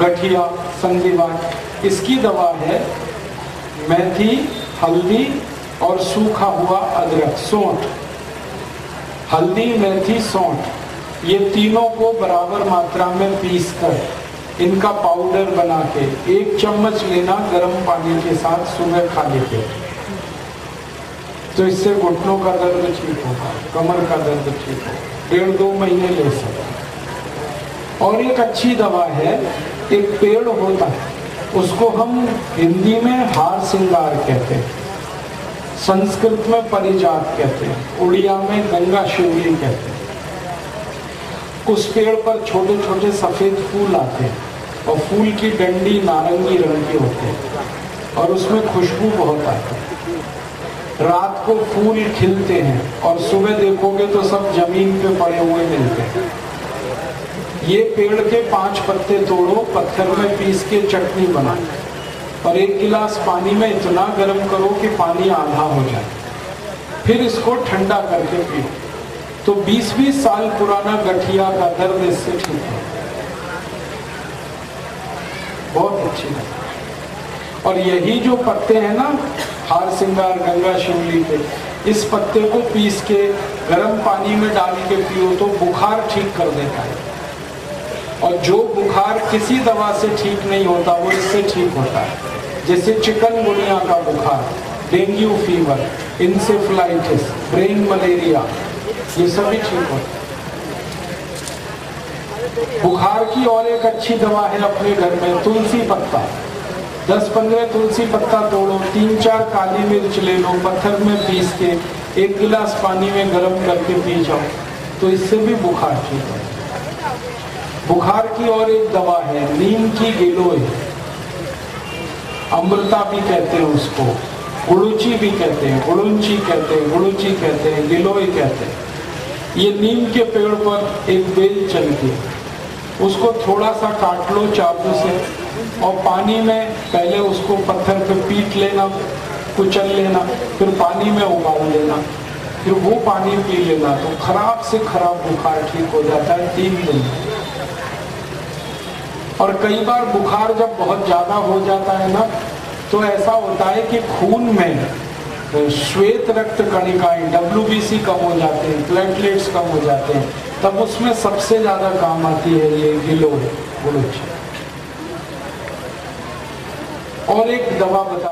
गठिया संधिवान इसकी दवा है मेथी, हल्दी और सूखा हुआ अदरक, सौंठ। हल्दी, मेथी, सौंठ, ये तीनों को बराबर मात्रा में पीस कर इनका पाउडर बना के एक चम्मच लेना गर्म पानी के साथ सुबह खाली पेट तो इससे घुटनों का दर्द ठीक होगा, कमर का दर्द ठीक होगा, डेढ़ दो महीने ले सकते और एक अच्छी दवा है एक पेड़ होता है, उसको हम हिंदी में हार सिंगार कहते हैं, संस्कृत में परिजात कहते हैं, उड़िया में गंगा शिवली कहते हैं। उस पेड़ पर छोटे छोटे सफ़ेद फूल आते हैं और फूल की डंडी नारंगी रंग की होती है और उसमें खुशबू बहुत आती है। रात को फूल खिलते हैं और सुबह देखोगे तो सब ज़मीन पे पड़े हुए मिलते हैं। ये पेड़ के पाँच पत्ते तोड़ो, पत्थर में पीस के चटनी बनाओ और एक गिलास पानी में इतना गर्म करो कि पानी आधा हो जाए। फिर इसको ठंडा करके पियो। तो 20-20 साल पुराना गठिया का दर्द इससे ठीक है। बहुत अच्छी है और यही जो पत्ते हैं ना, हार सिंगार, गंगा शिवली के, इस पत्ते को पीस के गर्म पानी में डाल के पियो तो बुखार ठीक कर देता है। और जो बुखार किसी दवा से ठीक नहीं होता, वो इससे ठीक होता है। जैसे चिकन गुनिया का बुखार, dengue fever, encephalitis, brain malaria, ये सभी ठीक होता है। बुखार की और एक अच्छी दवा है अपने घर में, तुलसी पत्ता। दस पंद्रह तुलसी पत्ता तोड़ो, तीन चार काली मिर्च ले लो, पत्थर में पीस के एक गिलास पानी में गर्म करके पी जाओ तो इससे भी बुखार ठीक है। बुखार की और एक दवा है, नीम की गिलोय। अमृता भी कहते हैं उसको, गुड़ुची भी कहते हैं, गुड़ुंची कहते हैं, गुड़ुची कहते हैं, गिलोय कहते हैं। ये नीम के पेड़ पर एक बेल चलती है उसको थोड़ा सा काट लो चाकू से और पानी में पहले उसको पत्थर पे पीट लेना, कुचल लेना, फिर पानी में उबाल लेना, फिर वो पानी पी लेना तो खराब से खराब बुखार ठीक हो जाता है तीन दिन। और कई बार बुखार जब बहुत ज़्यादा हो जाता है ना तो ऐसा होता है कि खून में श्वेत रक्त कणिकाएँ डब्ल्यू कम हो जाते हैं प्लेटलेट्स कम हो जाते हैं, तब उसमें सबसे ज़्यादा काम आती है ये गिलो और एक दवा बता